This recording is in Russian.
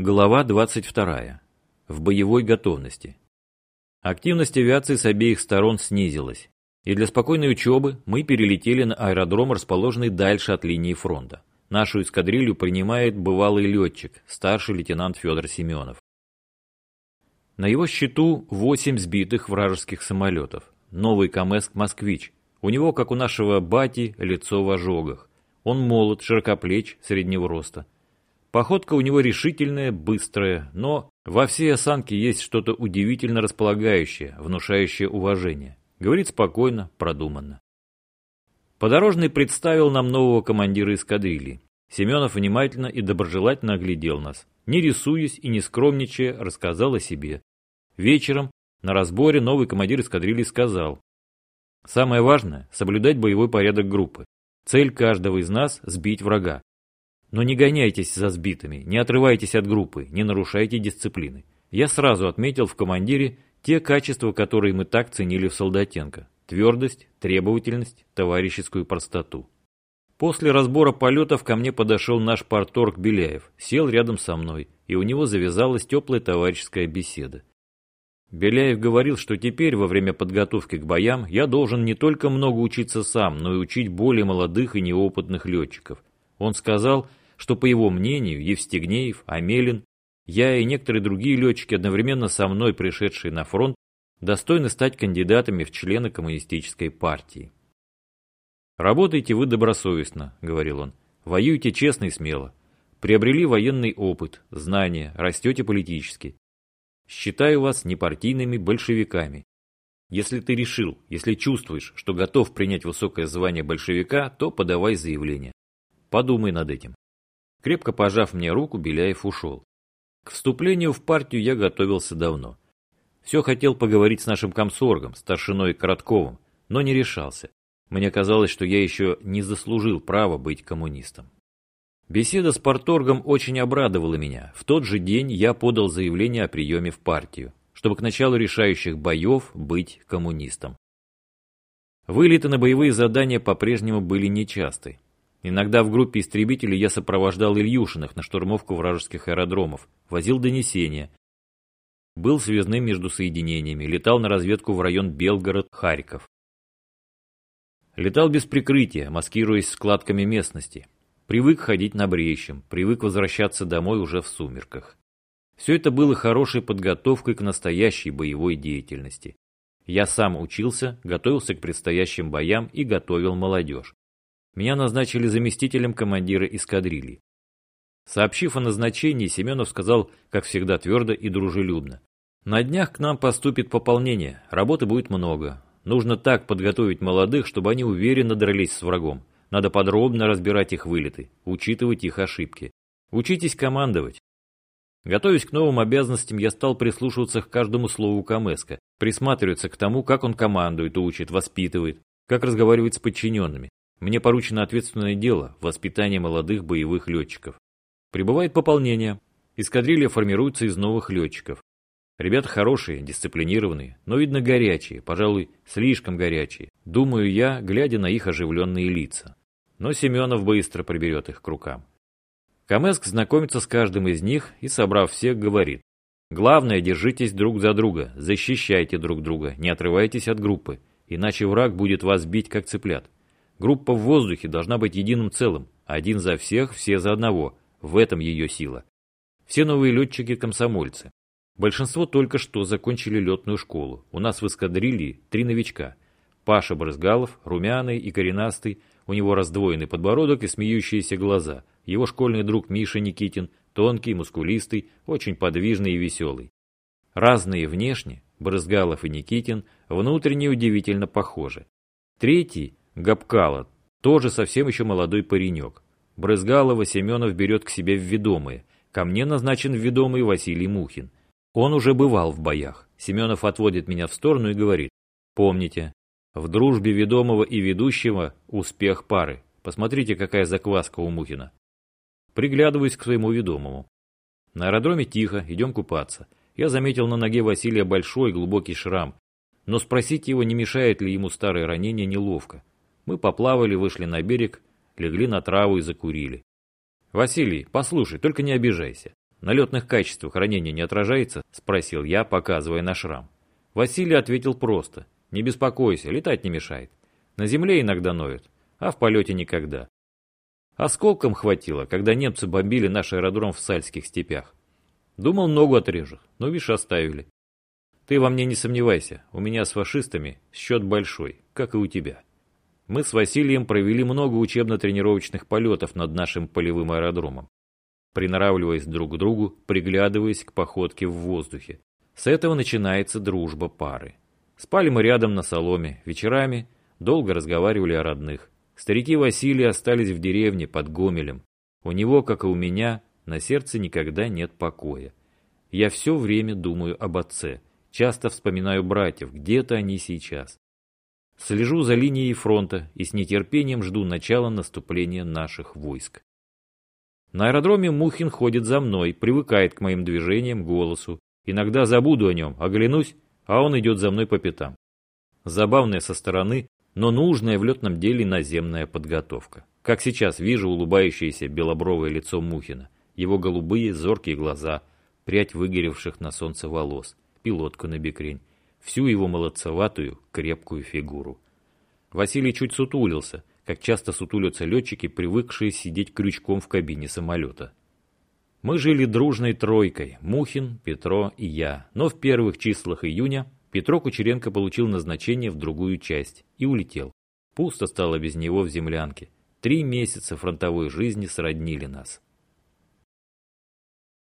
Глава 22. В боевой готовности. Активность авиации с обеих сторон снизилась, и для спокойной учебы мы перелетели на аэродром, расположенный дальше от линии фронта. Нашу эскадрилью принимает бывалый летчик, старший лейтенант Федор Семенов. На его счету 8 сбитых вражеских самолетов. Новый КМС «Москвич». У него, как у нашего бати, лицо в ожогах. Он молод, широкоплеч, среднего роста. Походка у него решительная, быстрая, но во всей осанке есть что-то удивительно располагающее, внушающее уважение. Говорит спокойно, продуманно. Подорожный представил нам нового командира эскадрильи. Семенов внимательно и доброжелательно оглядел нас. Не рисуясь и не скромничая, рассказал о себе. Вечером на разборе новый командир эскадрильи сказал. Самое важное – соблюдать боевой порядок группы. Цель каждого из нас – сбить врага. Но не гоняйтесь за сбитыми, не отрывайтесь от группы, не нарушайте дисциплины. Я сразу отметил в командире те качества, которые мы так ценили в Солдатенко. Твердость, требовательность, товарищескую простоту. После разбора полетов ко мне подошел наш порторг Беляев, сел рядом со мной, и у него завязалась теплая товарищеская беседа. Беляев говорил, что теперь, во время подготовки к боям, я должен не только много учиться сам, но и учить более молодых и неопытных летчиков. Он сказал, что, по его мнению, Евстигнеев, Амелин, я и некоторые другие летчики, одновременно со мной пришедшие на фронт, достойны стать кандидатами в члены коммунистической партии. «Работайте вы добросовестно», — говорил он, — «воюйте честно и смело. Приобрели военный опыт, знания, растете политически. Считаю вас непартийными большевиками. Если ты решил, если чувствуешь, что готов принять высокое звание большевика, то подавай заявление. Подумай над этим. Крепко пожав мне руку, Беляев ушел. К вступлению в партию я готовился давно. Все хотел поговорить с нашим комсоргом, старшиной Коротковым, но не решался. Мне казалось, что я еще не заслужил права быть коммунистом. Беседа с порторгом очень обрадовала меня. В тот же день я подал заявление о приеме в партию, чтобы к началу решающих боев быть коммунистом. Вылеты на боевые задания по-прежнему были нечасты. Иногда в группе истребителей я сопровождал Ильюшиных на штурмовку вражеских аэродромов, возил донесения. Был связным между соединениями, летал на разведку в район Белгород-Харьков. Летал без прикрытия, маскируясь складками местности. Привык ходить на брещем, привык возвращаться домой уже в сумерках. Все это было хорошей подготовкой к настоящей боевой деятельности. Я сам учился, готовился к предстоящим боям и готовил молодежь меня назначили заместителем командира эскадрильи. Сообщив о назначении, Семенов сказал, как всегда, твердо и дружелюбно. «На днях к нам поступит пополнение, работы будет много. Нужно так подготовить молодых, чтобы они уверенно дрались с врагом. Надо подробно разбирать их вылеты, учитывать их ошибки. Учитесь командовать». Готовясь к новым обязанностям, я стал прислушиваться к каждому слову Камеска, присматриваться к тому, как он командует, учит, воспитывает, как разговаривает с подчиненными. Мне поручено ответственное дело – воспитание молодых боевых летчиков. Прибывает пополнение. Эскадрилья формируется из новых летчиков. Ребята хорошие, дисциплинированные, но, видно, горячие, пожалуй, слишком горячие. Думаю я, глядя на их оживленные лица. Но Семенов быстро приберет их к рукам. Камеск знакомится с каждым из них и, собрав всех, говорит. Главное, держитесь друг за друга, защищайте друг друга, не отрывайтесь от группы, иначе враг будет вас бить как цыплят. Группа в воздухе должна быть единым целым. Один за всех, все за одного. В этом ее сила. Все новые летчики – комсомольцы. Большинство только что закончили летную школу. У нас в эскадрилье три новичка. Паша Брызгалов, румяный и коренастый, у него раздвоенный подбородок и смеющиеся глаза. Его школьный друг Миша Никитин, тонкий, мускулистый, очень подвижный и веселый. Разные внешне, Брызгалов и Никитин, внутренне удивительно похожи. Третий Габкала, тоже совсем еще молодой паренек. Брызгалова Семенов берет к себе в ведомые. Ко мне назначен в ведомый Василий Мухин. Он уже бывал в боях. Семенов отводит меня в сторону и говорит. Помните, в дружбе ведомого и ведущего успех пары. Посмотрите, какая закваска у Мухина. Приглядываюсь к своему ведомому. На аэродроме тихо, идем купаться. Я заметил на ноге Василия большой глубокий шрам, но спросить его, не мешает ли ему старое ранение, неловко. Мы поплавали, вышли на берег, легли на траву и закурили. «Василий, послушай, только не обижайся. на летных качествах ранения не отражается?» – спросил я, показывая на шрам. Василий ответил просто. «Не беспокойся, летать не мешает. На земле иногда ноют, а в полете никогда. Осколком хватило, когда немцы бомбили наш аэродром в Сальских степях. Думал, ногу отрежут, но видишь, оставили. Ты во мне не сомневайся, у меня с фашистами счет большой, как и у тебя. Мы с Василием провели много учебно-тренировочных полетов над нашим полевым аэродромом, приноравливаясь друг к другу, приглядываясь к походке в воздухе. С этого начинается дружба пары. Спали мы рядом на соломе, вечерами долго разговаривали о родных. Старики Василия остались в деревне под Гомелем. У него, как и у меня, на сердце никогда нет покоя. Я все время думаю об отце, часто вспоминаю братьев, где-то они сейчас. Слежу за линией фронта и с нетерпением жду начала наступления наших войск. На аэродроме Мухин ходит за мной, привыкает к моим движениям, голосу. Иногда забуду о нем, оглянусь, а он идет за мной по пятам. Забавная со стороны, но нужная в летном деле наземная подготовка. Как сейчас вижу улыбающееся белобровое лицо Мухина, его голубые зоркие глаза, прядь выгоревших на солнце волос, пилотку на бекрень всю его молодцеватую, крепкую фигуру. Василий чуть сутулился, как часто сутулятся летчики, привыкшие сидеть крючком в кабине самолета. Мы жили дружной тройкой – Мухин, Петро и я, но в первых числах июня Петро Кучеренко получил назначение в другую часть и улетел. Пусто стало без него в землянке. Три месяца фронтовой жизни сроднили нас.